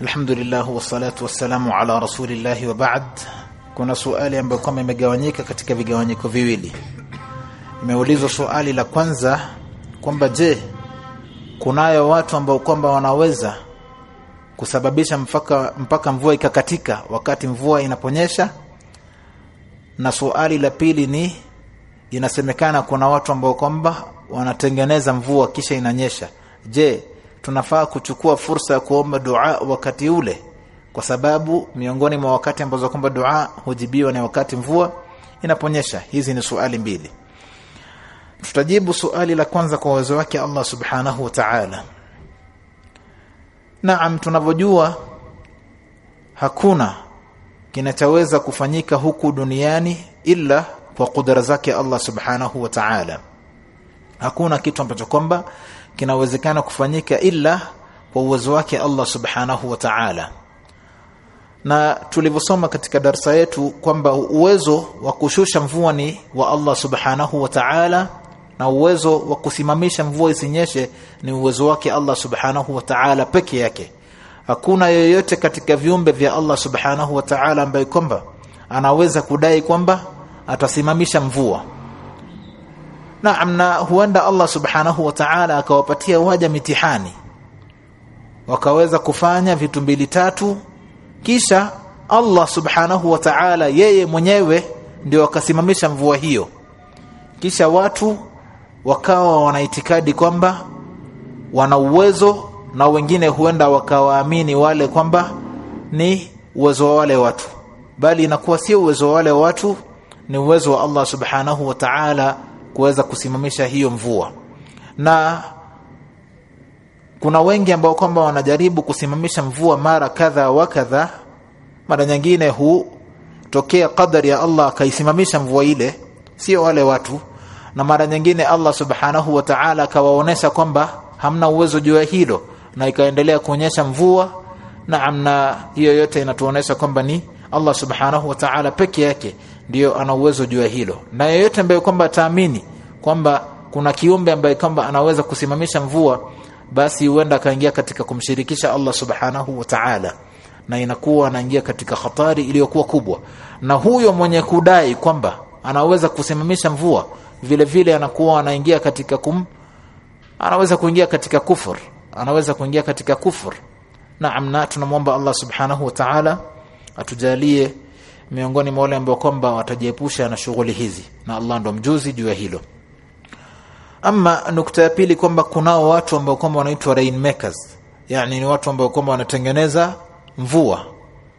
Alhamdulillah wassalatu wassalamu ala rasulillahi wa ba'd. Kuna suali ambayo kama imegawanyika katika vigawanyiko viwili. Imeulizwa suali la kwanza kwamba je, kunayo watu ambao kwamba wanaweza kusababisha mpaka, mpaka mvua ikakatika wakati mvua inaponyesha? Na suali la pili ni inasemekana kuna watu ambao kwamba wanatengeneza mvua kisha inanyesha. Je, tunafaa kuchukua fursa ya kuomba dua wakati ule, kwa sababu miongoni mwa wakati ambazo kwamba dua hujibiwa ni wakati mvua inaponyesha. Hizi ni suali mbili. Tutajibu suali la kwanza kwa uwezo wake Allah subhanahu wa ta'ala. Naam, tunavyojua hakuna kinachoweza kufanyika huku duniani ila kwa kudara zake Allah subhanahu wa ta'ala. Hakuna kitu ambacho kwamba kinawezekana kufanyika ila kwa uwezo wake Allah subhanahu wa ta'ala. Na tulivyosoma katika darsa yetu kwamba uwezo wa kushusha mvua ni wa Allah subhanahu wa ta'ala na uwezo wa kusimamisha mvua isinyeshe ni uwezo wake Allah subhanahu wa ta'ala peke yake. Hakuna yeyote katika viumbe vya Allah subhanahu wa ta'ala ambaye kwamba anaweza kudai kwamba atasimamisha mvua. Naam, na huenda Allah subhanahu wa ta'ala akawapatia waja mitihani, wakaweza kufanya vitu mbili tatu, kisha Allah subhanahu wa ta'ala yeye mwenyewe ndio akasimamisha mvua hiyo, kisha watu wakawa wanaitikadi kwamba wana uwezo, na wengine huenda wakawaamini wale kwamba ni uwezo wa wale watu, bali inakuwa sio uwezo wa wale watu, ni uwezo wa Allah subhanahu wa ta'ala kuweza kusimamisha hiyo mvua. Na kuna wengi ambao kwamba wanajaribu kusimamisha mvua mara kadha wa kadha, mara nyingine hutokea qadari ya Allah akaisimamisha mvua ile, sio wale watu, na mara nyingine Allah subhanahu wa ta'ala akawaonesha kwamba hamna uwezo juu ya hilo, na ikaendelea kuonyesha mvua. na amna hiyo yote inatuonesha kwamba ni Allah subhanahu wa ta'ala peke yake ndio ana uwezo juu ya hilo, na yeyote ambaye kwamba ataamini kwamba kuna kiumbe ambaye kwamba anaweza kusimamisha mvua, basi huenda akaingia katika kumshirikisha Allah subhanahu wa ta'ala, na inakuwa anaingia katika hatari iliyokuwa kubwa. Na huyo mwenye kudai kwamba anaweza kusimamisha mvua vile vile anakuwa anaingia katika kum, anaweza kuingia katika kufur, anaweza kuingia katika kufur. Naam, na tunamwomba Allah subhanahu wa ta'ala atujalie miongoni mwa wale ambao kwamba watajiepusha na shughuli hizi, na Allah ndo mjuzi juu ya hilo. Ama nukta ya pili kwamba kunao watu ambao kwamba wanaitwa rainmakers, yani ni watu ambao kwamba wanatengeneza mvua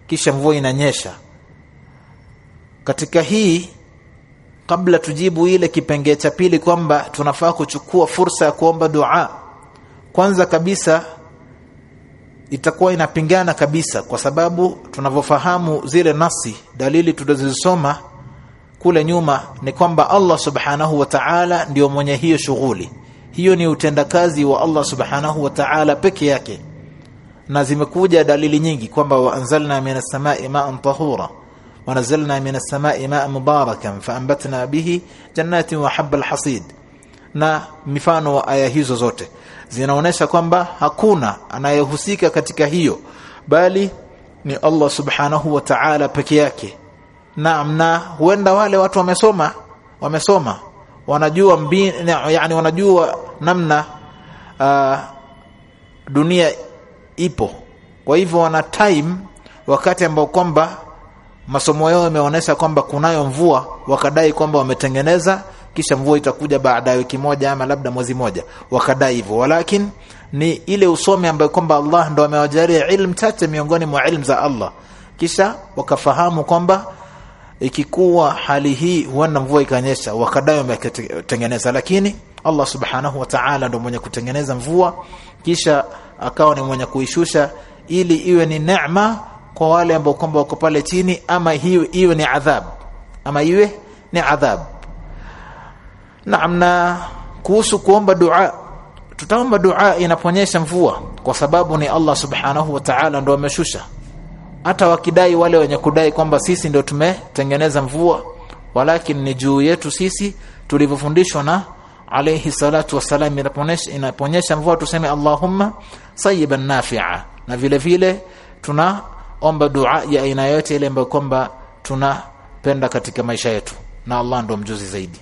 kisha mvua inanyesha. Katika hii, kabla tujibu ile kipengee cha pili kwamba tunafaa kuchukua fursa ya kuomba dua, kwanza kabisa itakuwa inapingana kabisa, kwa sababu tunavyofahamu zile nasi dalili tulizozisoma kule nyuma ni kwamba Allah subhanahu wa ta'ala ndio mwenye hiyo shughuli. Hiyo ni utendakazi wa Allah subhanahu wa ta'ala peke yake, na zimekuja dalili nyingi kwamba waanzalna minas samai ma'an tahura wa nazalna minas samai ma'an mubarakan faanbatna bihi jannatin wa habbal hasid, na mifano wa aya hizo zote zinaonesha kwamba hakuna anayehusika katika hiyo bali ni Allah subhanahu wa ta'ala peke yake. Naam, na huenda wale watu wamesoma wamesoma wanajua mbin, yani wanajua namna uh, dunia ipo. Kwa hivyo wana time wakati ambao kwamba masomo yao yameonyesha kwamba kunayo mvua, wakadai kwamba wametengeneza kisha mvua itakuja baada ya wiki moja ama labda mwezi moja, wakadai hivyo. Walakin ni ile usome ambayo kwamba Allah ndo amewajalia ilmu chache miongoni mwa ilmu za Allah, kisha wakafahamu kwamba ikikuwa hali hii huenda mvua ikanyesha, wakadai wametengeneza. Lakini Allah subhanahu wa ta'ala ndo mwenye kutengeneza mvua, kisha akawa ni mwenye kuishusha ili iwe ni neema kwa wale ambao kwamba wako pale chini, ama hiyo iwe ni adhab, ama iwe ni adhab. Naam, na kuhusu kuomba dua, tutaomba dua inaponyesha mvua, kwa sababu ni Allah subhanahu wa ta'ala ndo ameshusha. Hata wakidai wale wenye kudai kwamba sisi ndio tumetengeneza mvua, walakin ni juu yetu sisi tulivyofundishwa na alayhi salatu wasalam. inaponyesha inaponyesha mvua tuseme Allahumma sayyiban nafi'a, na vile vile tunaomba dua ya aina yote ile ambayo kwamba tunapenda katika maisha yetu na Allah ndo mjuzi zaidi